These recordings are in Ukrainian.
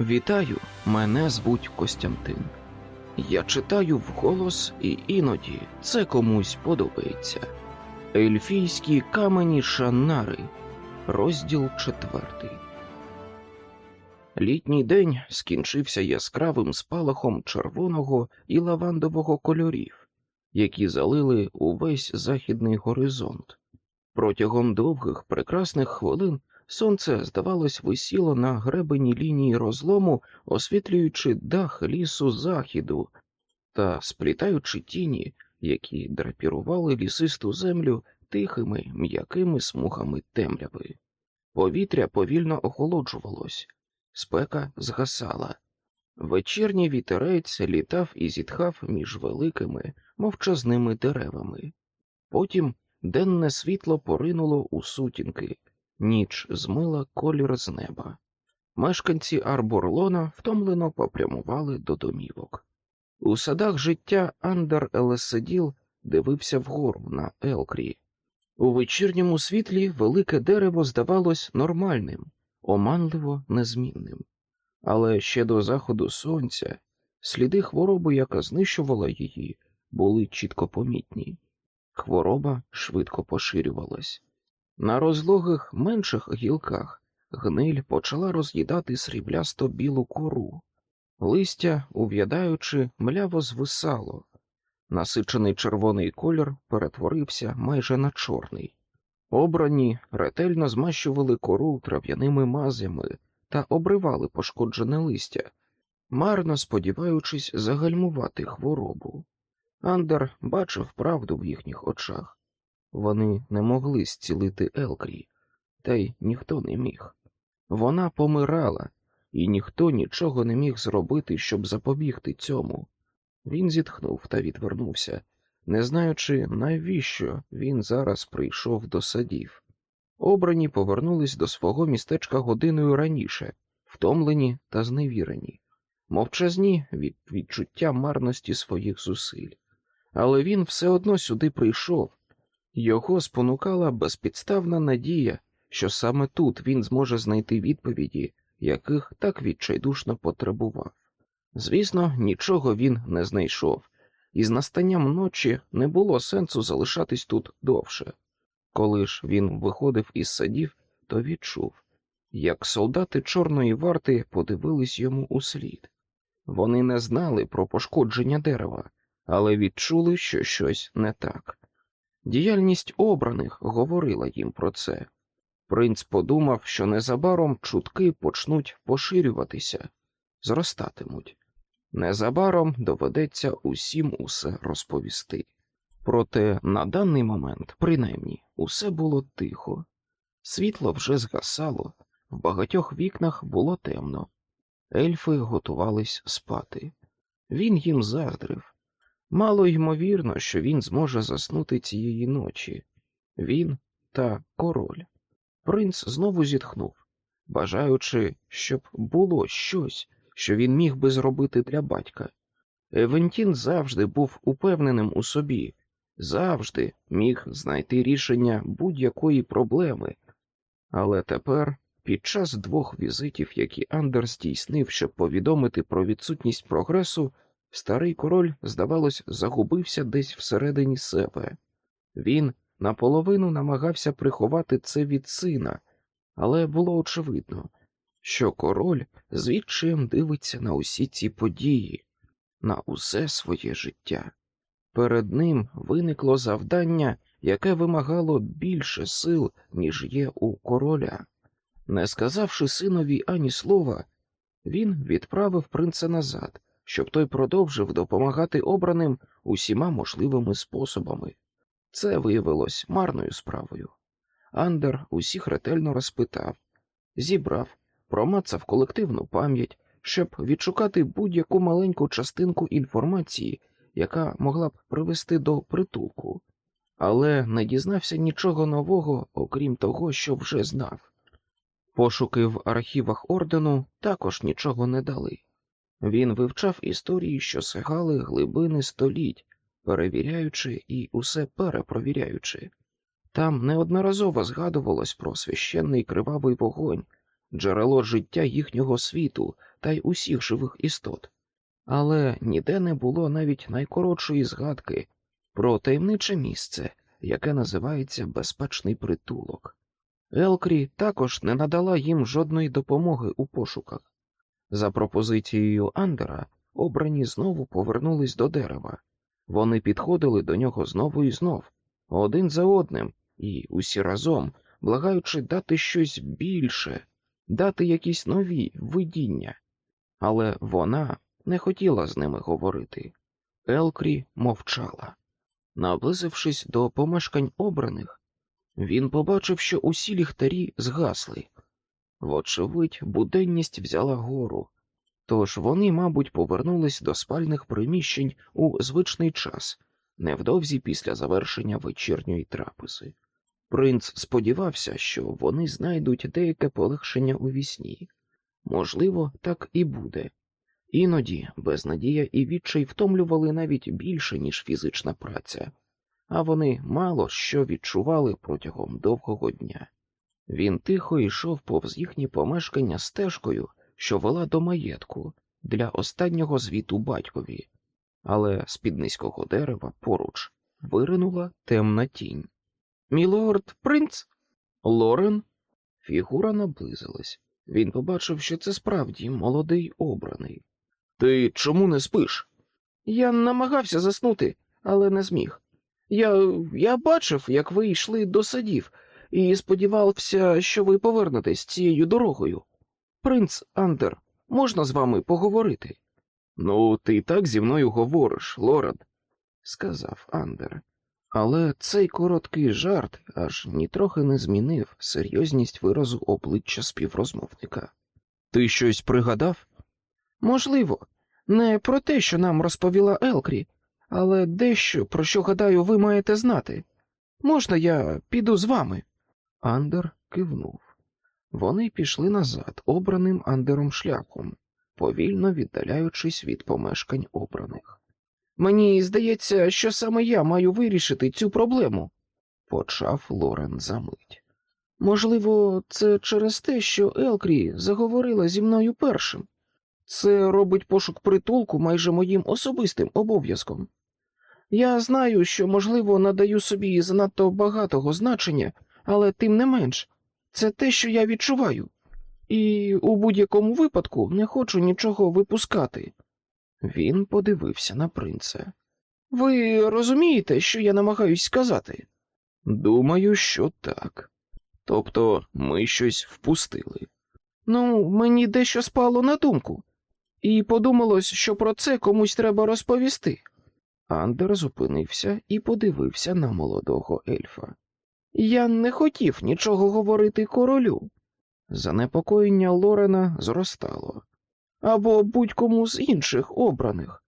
Вітаю, мене звуть Костянтин. Я читаю вголос, і іноді це комусь подобається. Ельфійські камені Шаннари, розділ четвертий. Літній день скінчився яскравим спалахом червоного і лавандового кольорів, які залили увесь західний горизонт. Протягом довгих прекрасних хвилин сонце, здавалось, висіло на гребені лінії розлому, освітлюючи дах лісу заходу та сплітаючи тіні, які драпірували лісисту землю тихими м'якими смугами темряви. Повітря повільно охолоджувалось, спека згасала. Вечірній вітерець літав і зітхав між великими мовчазними деревами. Потім денне світло поринуло у сутінки, ніч змила колір з неба. Мешканці Арборлона втомлено попрямували до домівок. У садах життя Андер Елеседіл дивився вгору на Елкрі. У вечірньому світлі велике дерево здавалось нормальним, оманливо незмінним. Але ще до заходу сонця сліди хвороби, яка знищувала її, були чітко помітні. Хвороба швидко поширювалась. На розлогих менших гілках гниль почала роз'їдати сріблясто білу кору, листя, ув'ядаючи, мляво звисало, насичений червоний колір перетворився майже на чорний. Обрані ретельно змащували кору трав'яними мазями та обривали пошкоджене листя, марно сподіваючись загальмувати хворобу. Андер бачив правду в їхніх очах. Вони не могли зцілити Елкрі, та й ніхто не міг. Вона помирала, і ніхто нічого не міг зробити, щоб запобігти цьому. Він зітхнув та відвернувся, не знаючи, навіщо він зараз прийшов до садів. Обрані повернулись до свого містечка годиною раніше, втомлені та зневірені, мовчазні від відчуття марності своїх зусиль. Але він все одно сюди прийшов. Його спонукала безпідставна надія, що саме тут він зможе знайти відповіді, яких так відчайдушно потребував. Звісно, нічого він не знайшов, і з настанням ночі не було сенсу залишатись тут довше. Коли ж він виходив із садів, то відчув, як солдати Чорної варти подивились йому у слід. Вони не знали про пошкодження дерева, але відчули, що щось не так. Діяльність обраних говорила їм про це. Принц подумав, що незабаром чутки почнуть поширюватися, зростатимуть. Незабаром доведеться усім усе розповісти. Проте на даний момент, принаймні, усе було тихо. Світло вже згасало, в багатьох вікнах було темно. Ельфи готувались спати. Він їм заздрив. Мало ймовірно, що він зможе заснути цієї ночі. Він та король. Принц знову зітхнув, бажаючи, щоб було щось, що він міг би зробити для батька. Евентін завжди був упевненим у собі, завжди міг знайти рішення будь-якої проблеми. Але тепер, під час двох візитів, які Андер здійснив, щоб повідомити про відсутність прогресу, старий король, здавалось, загубився десь всередині себе. Він наполовину намагався приховати це від сина, але було очевидно, що король звідчим дивиться на усі ці події, на усе своє життя. Перед ним виникло завдання, яке вимагало більше сил, ніж є у короля. Не сказавши синові ані слова, він відправив принца назад, щоб той продовжив допомагати обраним усіма можливими способами. Це виявилось марною справою. Андер усіх ретельно розпитав, зібрав, промацав колективну пам'ять, щоб відшукати будь-яку маленьку частинку інформації, яка могла б привести до притулку, але не дізнався нічого нового, окрім того, що вже знав. Пошуки в архівах ордену також нічого не дали. Він вивчав історії, що сягали глибини століть, перевіряючи і усе перепровіряючи. Там неодноразово згадувалось про священний кривавий вогонь, джерело життя їхнього світу та й усіх живих істот, але ніде не було навіть найкоротшої згадки про таємниче місце, яке називається безпечний притулок. Елкрі також не надала їм жодної допомоги у пошуках. За пропозицією Андера, обрані знову повернулись до дерева. Вони підходили до нього знову і знов, один за одним, і усі разом, благаючи дати щось більше, дати якісь нові видіння. Але вона не хотіла з ними говорити. Елкрі мовчала. Наблизившись до помешкань обраних, він побачив, що усі ліхтарі згасли. Вочевидь, буденність взяла гору, тож вони, мабуть, повернулись до спальних приміщень у звичний час, невдовзі після завершення вечірньої трапези. Принц сподівався, що вони знайдуть деяке полегшення у вісні. Можливо, так і буде. Іноді безнадія і відчай втомлювали навіть більше, ніж фізична праця, а вони мало що відчували протягом довгого дня. Він тихо йшов повз їхні помешкання стежкою, що вела до маєтку для останнього звіту батькові, але з під низького дерева поруч виринула темна тінь. Мілорд принц? Лорен? Фігура наблизилась. Він побачив, що це справді молодий обраний. Ти чому не спиш? Я намагався заснути, але не зміг. Я я бачив, як ви йшли до садів, і сподівався, що ви повернетесь цією дорогою. Принц Андер, можна з вами поговорити? Ну, ти так зі мною говориш, Лорен, сказав Андер. Але цей короткий жарт аж нітрохи не змінив серйозність виразу обличчя співрозмовника. Ти щось пригадав? Можливо, не про те, що нам розповіла Елкрі, але дещо, про що, гадаю, ви маєте знати. Можна я піду з вами? Андер кивнув. Вони пішли назад, обраним Андером шляхом, повільно віддаляючись від помешкань обраних. Мені здається, що саме я маю вирішити цю проблему, почав Лорен за мить. Можливо, це через те, що Елкрі заговорила зі мною першим. Це робить пошук притулку майже моїм особистим обов'язком. Я знаю, що, можливо, надаю собі занадто багатого значення, але тим не менш, це те, що я відчуваю, і у будь-якому випадку не хочу нічого випускати. Він подивився на принца. Ви розумієте, що я намагаюсь сказати? Думаю, що так. Тобто ми щось впустили. Ну, мені дещо спало на думку, і подумалось, що про це комусь треба розповісти. Андер зупинився і подивився на молодого ельфа. Я не хотів нічого говорити королю. Занепокоєння Лорена зростало або будь-кому з інших обраних.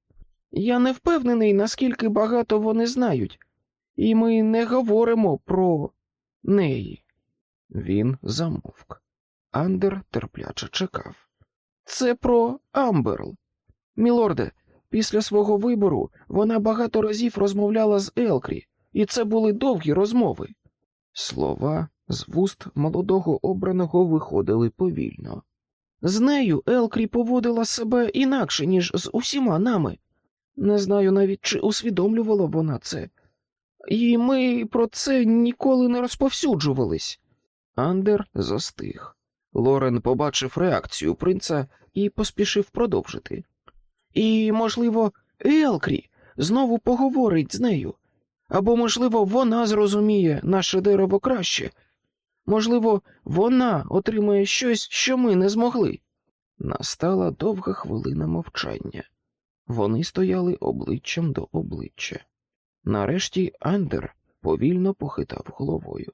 Я не впевнений, наскільки багато вони знають, і ми не говоримо про неї. Він замовк. Андер терпляче чекав. Це про Амберл. Мілорде, після свого вибору вона багато разів розмовляла з Елкрі, і це були довгі розмови. Слова з вуст молодого обраного виходили повільно. З нею Елкрі поводила себе інакше, ніж з усіма нами. Не знаю навіть, чи усвідомлювала вона це, і ми про це ніколи не розповсюджувались. Андер застиг. Лорен побачив реакцію принца і поспішив продовжити. І, можливо, Елкрі знову поговорить з нею, або, можливо, вона зрозуміє наше дерево краще. Можливо, вона отримає щось, що ми не змогли. Настала довга хвилина мовчання. Вони стояли обличчям до обличчя. Нарешті Андер повільно похитав головою.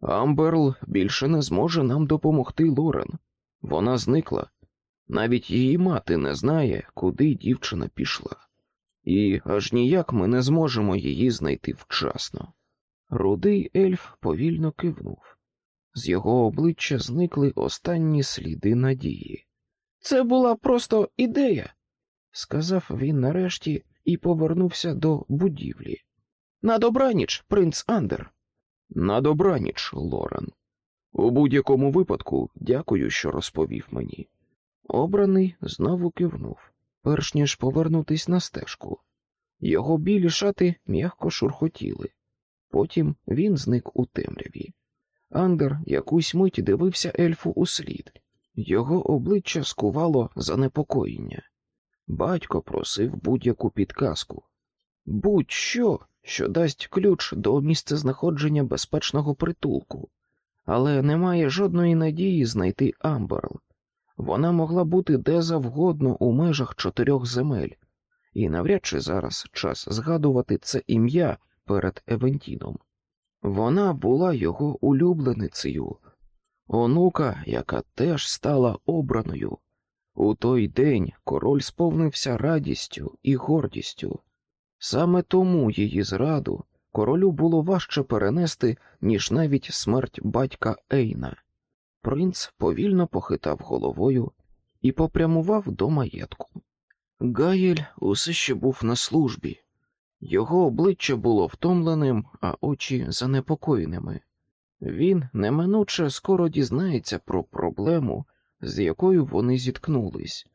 Амберл більше не зможе нам допомогти Лорен. Вона зникла. Навіть її мати не знає, куди дівчина пішла, і аж ніяк ми не зможемо її знайти вчасно. Рудий ельф повільно кивнув. З його обличчя зникли останні сліди надії. Це була просто ідея, сказав він нарешті і повернувся до будівлі. На добраніч, принц Андер. На добраніч, Лорен. У будь-якому випадку дякую, що розповів мені. Обраний знову кивнув, перш ніж повернутись на стежку. Його білі шати м'яко шурхотіли. Потім він зник у темряві. Андер якусь мить дивився ельфу услід. Його обличчя скувало занепокоєння. Батько просив будь-яку підказку, будь-що, що дасть ключ до місцезнаходження безпечного притулку, але немає жодної надії знайти Амберл. Вона могла бути де завгодно у межах чотирьох земель, і навряд чи зараз час згадувати це ім'я перед Евентіном. Вона була його улюбленицею, онука, яка теж стала обраною. У той день король сповнився радістю і гордістю. Саме тому її зраду королю було важче перенести, ніж навіть смерть батька Ейна. Принц повільно похитав головою і попрямував до маєтку. Гаєль усе ще був на службі, його обличчя було втомленим, а очі занепокоєними. Він неминуче скоро дізнається про проблему, з якою вони зіткнулись,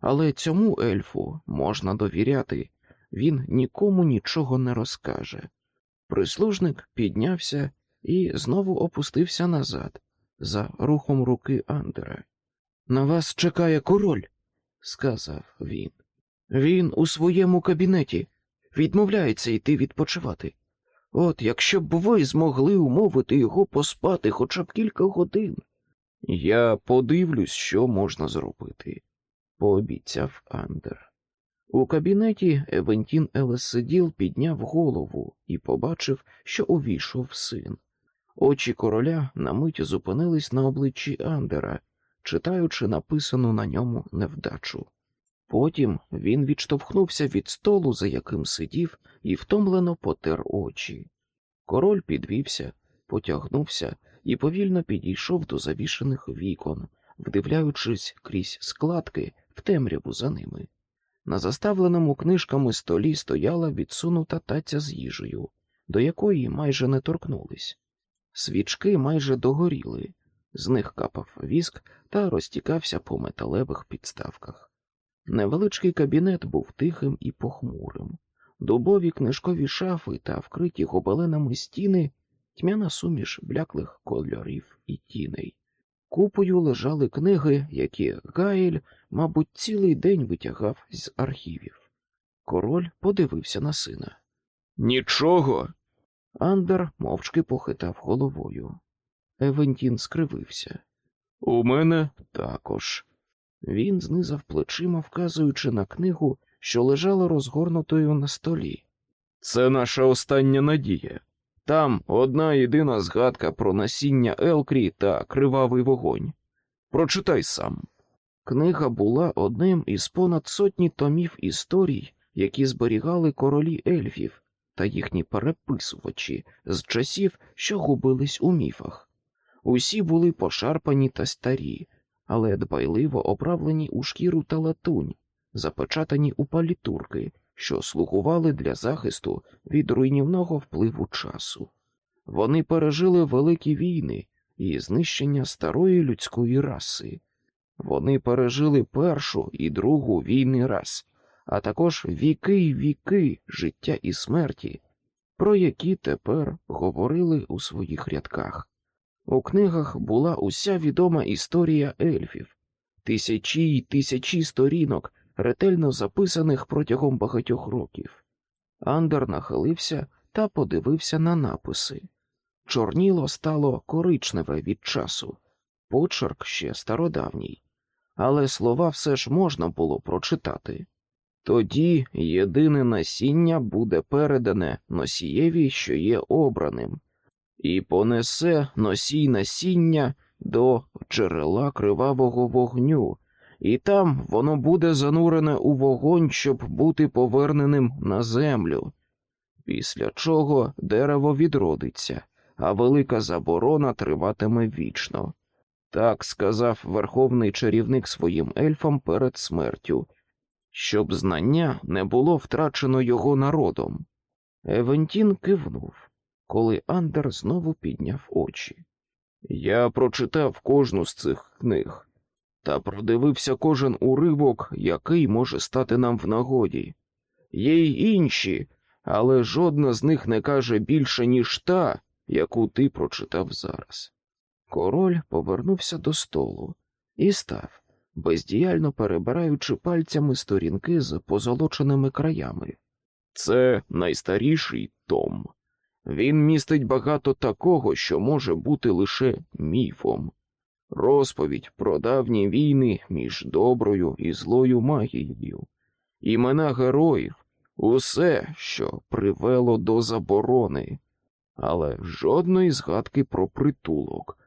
але цьому ельфу можна довіряти, він нікому нічого не розкаже. Прислужник піднявся і знову опустився назад, за рухом руки Андера. На вас чекає король, сказав він. Він у своєму кабінеті відмовляється йти відпочивати. От якщо б ви змогли умовити його поспати хоча б кілька годин. Я подивлюсь, що можна зробити, пообіцяв Андер. У кабінеті Евентін Елесиділ підняв голову і побачив, що увійшов син. Очі короля на мить зупинились на обличчі Андера, читаючи написану на ньому невдачу. Потім він відштовхнувся від столу, за яким сидів, і втомлено потер очі. Король підвівся, потягнувся і повільно підійшов до завішених вікон, вдивляючись крізь складки в темряву за ними. На заставленому книжками столі стояла відсунута таця з їжею, до якої майже не торкнулись. Свічки майже догоріли, з них капав віск та розтікався по металевих підставках. Невеличкий кабінет був тихим і похмурим, дубові книжкові шафи та вкриті гобеленами стіни, тьмяна суміш бляклих кольорів і тіней. Купою лежали книги, які Гаїль, мабуть, цілий день витягав з архівів. Король подивився на сина. Нічого. Андер мовчки похитав головою. Евентін скривився. У мене також. Він знизав плечима, вказуючи на книгу, що лежала розгорнутою на столі. Це наша остання надія. Там одна єдина згадка про насіння Елкрі та кривавий вогонь. Прочитай сам. Книга була одним із понад сотні томів історій, які зберігали королі ельфів та їхні переписувачі з часів, що губились у міфах. Усі були пошарпані та старі, але дбайливо оправлені у шкіру та латунь, запечатані у палітурки, що слугували для захисту від руйнівного впливу часу. Вони пережили великі війни і знищення старої людської раси. Вони пережили першу і другу війни раз, а також віки й віки життя і смерті, про які тепер говорили у своїх рядках. У книгах була уся відома історія ельфів, тисячі й тисячі сторінок, ретельно записаних протягом багатьох років. Андер нахилився та подивився на написи. Чорніло стало коричневе від часу, почерк ще стародавній, але слова все ж можна було прочитати. Тоді єдине насіння буде передане носієві, що є обраним і понесе носій насіння до джерела кривавого вогню, і там воно буде занурене у вогонь, щоб бути поверненим на землю, після чого дерево відродиться, а велика заборона триватиме вічно. Так сказав верховний чарівник своїм ельфам перед смертю, щоб знання не було втрачено його народом. Евентін кивнув коли Андер знову підняв очі. Я прочитав кожну з цих книг та продивився кожен уривок, який може стати нам в нагоді. Є й інші, але жодна з них не каже більше, ніж та, яку ти прочитав зараз. Король повернувся до столу і став, бездіяльно перебираючи пальцями сторінки з позолоченими краями. Це найстаріший том. Він містить багато такого, що може бути лише міфом. Розповідь про давні війни між доброю і злою магією, імена героїв, усе, що привело до заборони, але жодної згадки про притулок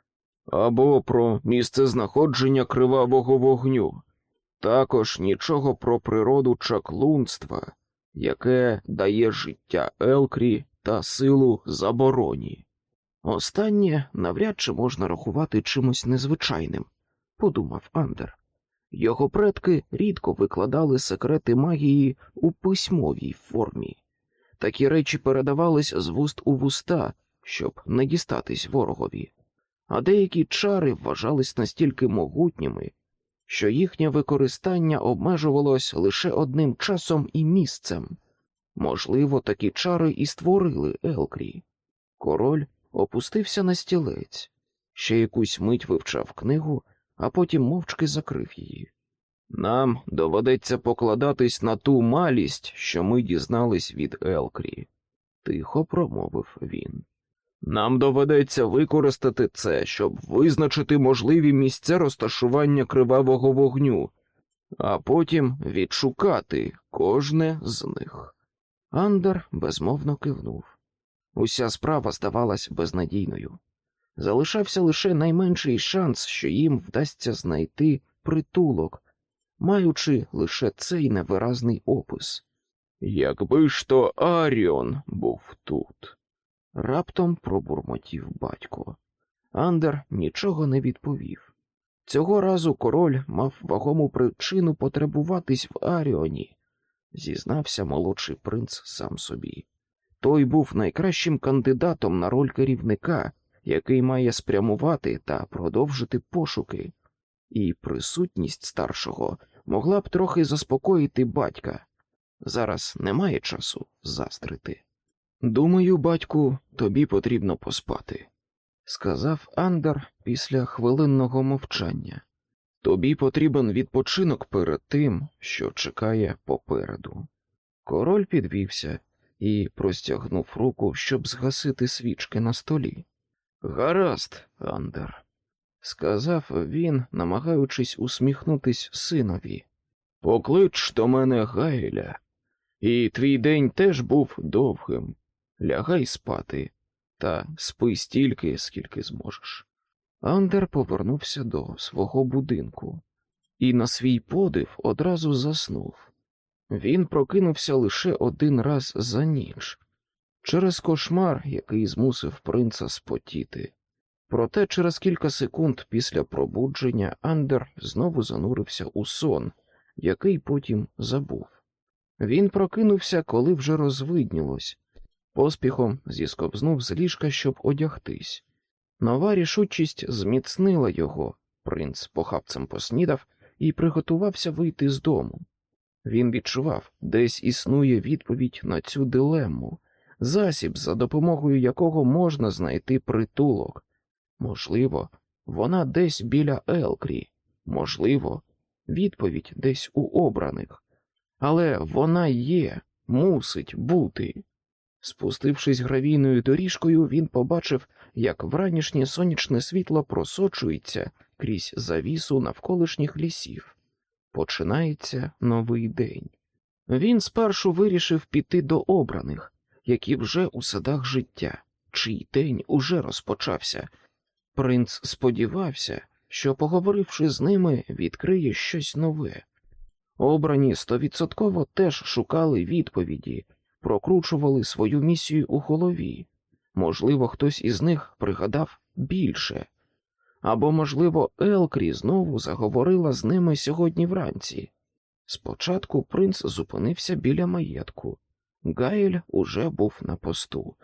або про місце знаходження кривавого вогню, також нічого про природу чаклунства, яке дає життя Елкрі та силу забороні. Останнє навряд чи можна рахувати чимось незвичайним, подумав Андер. Його предки рідко викладали секрети магії у письмовій формі. Такі речі передавались з вуст у вуста, щоб не дістатись ворогові, а деякі чари вважались настільки могутніми, що їхнє використання обмежувалось лише одним часом і місцем. Можливо, такі чари і створили Елкрі. Король опустився на стілець, ще якусь мить вивчав книгу, а потім мовчки закрив її. Нам доведеться покладатись на ту малість, що ми дізнались від Елкрі, тихо промовив він. Нам доведеться використати це, щоб визначити можливі місця розташування кривавого вогню, а потім відшукати кожне з них. Андер безмовно кивнув. Уся справа здавалась безнадійною. Залишався лише найменший шанс, що їм вдасться знайти притулок, маючи лише цей невиразний опис. Якби ж то Аріон був тут, раптом пробурмотів батько. Андер нічого не відповів. Цього разу король мав вагому причину потребуватись в Аріоні, зізнався молодший принц сам собі. Той був найкращим кандидатом на роль керівника, який має спрямувати та продовжити пошуки, і присутність старшого могла б трохи заспокоїти батька. Зараз немає часу заздрити. Думаю, батьку, тобі потрібно поспати, сказав Андер після хвилинного мовчання. Тобі потрібен відпочинок перед тим, що чекає попереду. Король підвівся і простягнув руку, щоб згасити свічки на столі. Гаразд, Андер, сказав він, намагаючись усміхнутись синові. Поклич до мене Гайля, і твій день теж був довгим. Лягай спати та спи стільки, скільки зможеш. Андер повернувся до свого будинку і на свій подив одразу заснув. Він прокинувся лише один раз за ніч через кошмар, який змусив принца спотіти. Проте через кілька секунд після пробудження Андер знову занурився у сон, який потім забув. Він прокинувся, коли вже розвиднілось, поспіхом зіскобзнув з ліжка, щоб одягтись. Нова рішучість зміцнила його. Принц похапцем поснідав і приготувався вийти з дому. Він відчував, десь існує відповідь на цю дилему, засіб, за допомогою якого можна знайти притулок. Можливо, вона десь біля Елкрі, можливо, відповідь десь у обраних, але вона є, мусить бути. Спустившись гравійною доріжкою, він побачив, як вранішнє сонячне світло просочується крізь завісу навколишніх лісів. Починається новий день. Він спершу вирішив піти до обраних, які вже у садах життя, чий день уже розпочався. Принц сподівався, що, поговоривши з ними, відкриє щось нове. Обрані стовідсотково теж шукали відповіді, прокручували свою місію у голові. Можливо, хтось із них пригадав більше, або, можливо, Елкрі знову заговорила з ними сьогодні вранці. Спочатку принц зупинився біля маєтку. Гайль уже був на посту,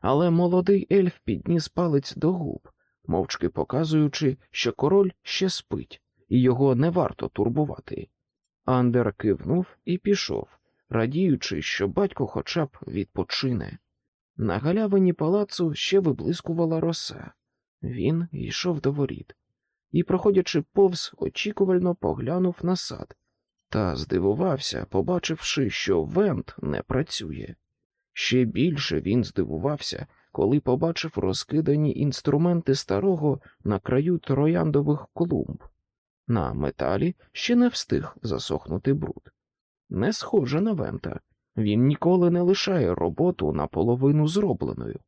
але молодий ельф підніс палець до губ, мовчки показуючи, що король ще спить, і його не варто турбувати. Андер кивнув і пішов, радіючи, що батько хоча б відпочине. На галявині палацу ще виблискувала роса. Він йшов до воріт і, проходячи повз, очікувально поглянув на сад та здивувався, побачивши, що вент не працює. Ще більше він здивувався, коли побачив розкидані інструменти старого на краю трояндових клумб. На металі ще не встиг засохнути бруд. Не схоже на вента, він ніколи не лишає роботу наполовину зробленою.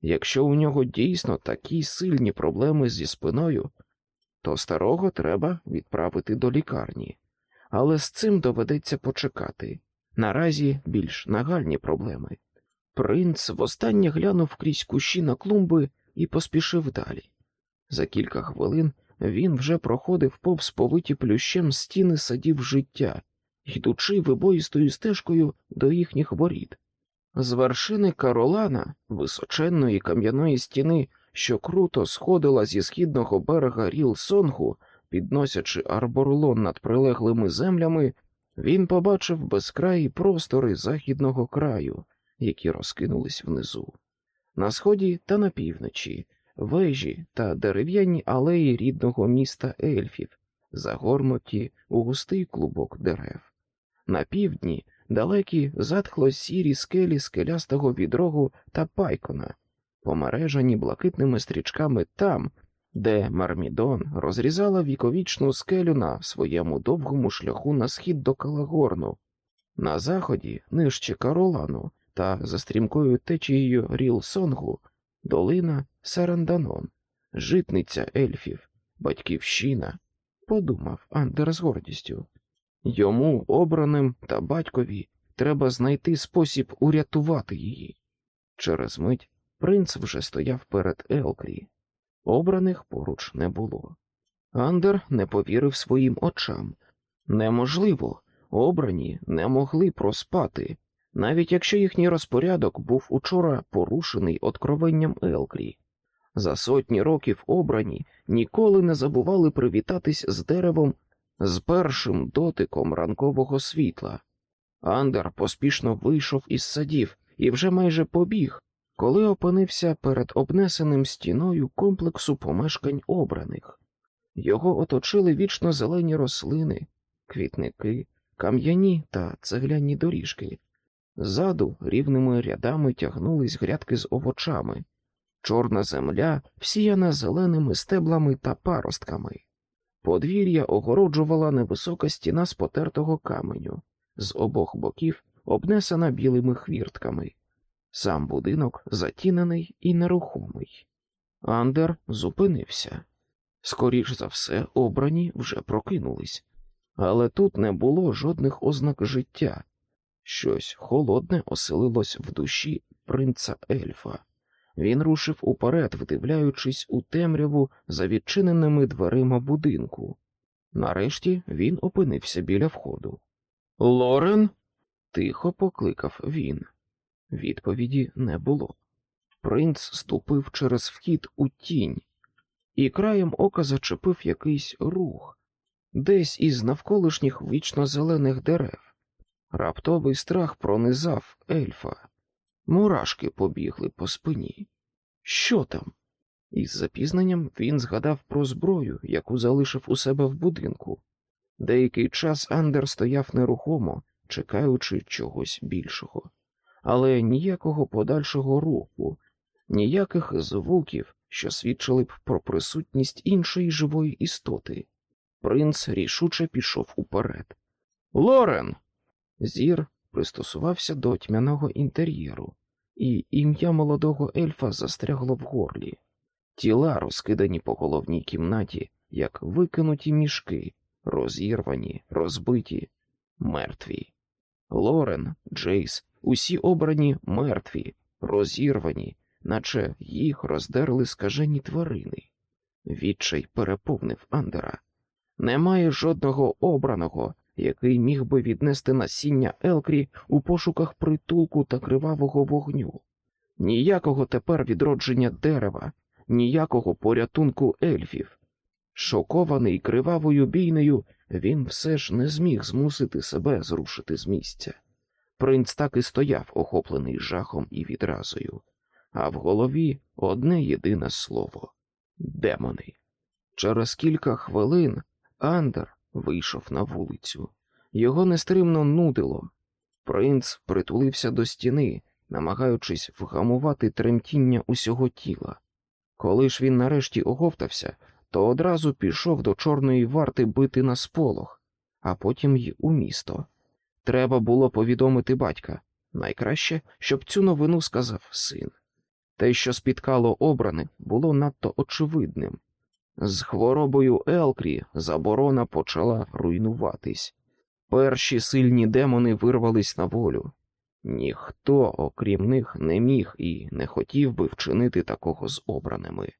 Якщо у нього дійсно такі сильні проблеми зі спиною, то старого треба відправити до лікарні, але з цим доведеться почекати. Наразі більш нагальні проблеми. Принц востаннє глянув крізь кущі на клумби і поспішив далі. За кілька хвилин він вже проходив повз повиті плющем стіни садів життя, йдучи вибоїстою стежкою до їхніх воріт. З вершини Каролана, височенної кам'яної стіни, що круто сходила зі східного берега Ріл Сонгу, підносячи арборлон над прилеглими землями, він побачив безкраї простори західного краю, які розкинулись внизу. На сході та на півночі, вежі та дерев'яні алеї рідного міста ельфів, загорнуті у густий клубок дерев. На півдні далекі затхло сірі скелі скелястого відрогу та пайкона, помережані блакитними стрічками там, де Мармідон розрізала віковічну скелю на своєму довгому шляху на схід до Калагорну, на заході, нижче Каролану та за стрімкою течією Ріл-Сонгу, долина Саранданон, житниця ельфів, батьківщина, подумав Андер з гордістю. Йому, обраним та батькові, треба знайти спосіб урятувати її. Через мить принц вже стояв перед Елкрі. Обраних поруч не було. Андер не повірив своїм очам. Неможливо, обрані не могли проспати, навіть якщо їхній розпорядок був учора порушений откровенням Елкрі. За сотні років обрані ніколи не забували привітатись з деревом з першим дотиком ранкового світла. Андер поспішно вийшов із садів і вже майже побіг, коли опинився перед обнесеним стіною комплексу помешкань обраних. Його оточили вічно зелені рослини, квітники, кам'яні та цегляні доріжки. Ззаду рівними рядами тягнулись грядки з овочами, чорна земля всіяна зеленими стеблами та паростками. Подвір'я огороджувала невисока стіна з потертого каменю, з обох боків обнесена білими хвіртками. Сам будинок затінений і нерухомий. Андер зупинився. Скоріш за все, обрані вже прокинулись, але тут не було жодних ознак життя. Щось холодне оселилось в душі принца ельфа. Він рушив уперед, вдивляючись у темряву за відчиненими дверима будинку. Нарешті він опинився біля входу. Лорен? тихо покликав він. Відповіді не було. Принц ступив через вхід у тінь і краєм ока зачепив якийсь рух, десь із навколишніх вічно зелених дерев. Раптовий страх пронизав ельфа. Мурашки побігли по спині. Що там? Із запізненням він згадав про зброю, яку залишив у себе в будинку. Деякий час Андер стояв нерухомо, чекаючи чогось більшого, але ніякого подальшого руху, ніяких звуків, що свідчили б про присутність іншої живої істоти. Принц рішуче пішов уперед. Лорен! Зір пристосувався до тьмяного інтер'єру, і ім'я молодого ельфа застрягло в горлі. Тіла розкидані по головній кімнаті, як викинуті мішки, розірвані, розбиті, мертві. Лорен, Джейс, усі обрані мертві, розірвані, наче їх роздерли скажені тварини. Відчай переповнив Андера. Немає жодного обраного, який міг би віднести насіння Елкрі у пошуках притулку та кривавого вогню, ніякого тепер відродження дерева, ніякого порятунку ельфів. Шокований кривавою бійнею, він все ж не зміг змусити себе зрушити з місця. Принц так і стояв, охоплений жахом і відразою, а в голові одне єдине слово демони. Через кілька хвилин Андер вийшов на вулицю. Його нестримно нудило. Принц притулився до стіни, намагаючись вгамувати тремтіння усього тіла. Коли ж він нарешті оговтався, то одразу пішов до чорної варти бити на сполох, а потім й у місто. Треба було повідомити батька. Найкраще, щоб цю новину сказав син. Те, що спіткало обраних, було надто очевидним. З хворобою Елкрі заборона почала руйнуватись. Перші сильні демони вирвались на волю. Ніхто, окрім них, не міг і не хотів би вчинити такого з обраними.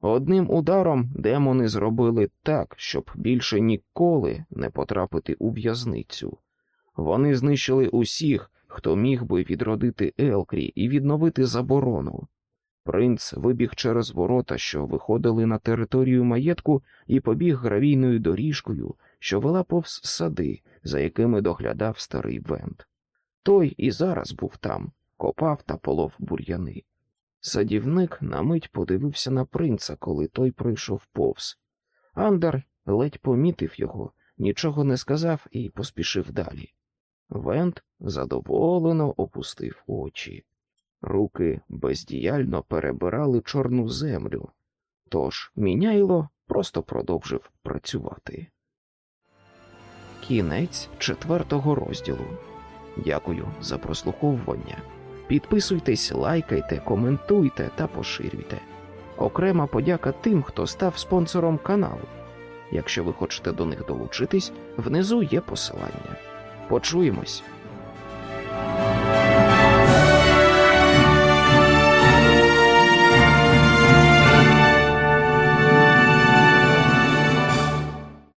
Одним ударом демони зробили так, щоб більше ніколи не потрапити у в'язницю. Вони знищили усіх, хто міг би відродити Елкрі і відновити заборону. Принц вибіг через ворота, що виходили на територію маєтку, і побіг гравійною доріжкою, що вела повз сади, за якими доглядав старий Вент. Той і зараз був там, копав та полов бур'яни. Садівник на мить подивився на принца, коли той пройшов повз. Андер ледь помітив його, нічого не сказав і поспішив далі. Вент задоволено опустив очі. Руки бездіяльно перебирали чорну землю, тож міняйло просто продовжив працювати. Кінець четвертого розділу. Дякую за прослуховування. Підписуйтесь, лайкайте, коментуйте та поширюйте. Окрема подяка тим, хто став спонсором каналу. Якщо ви хочете до них долучитись, внизу є посилання. Почуємось!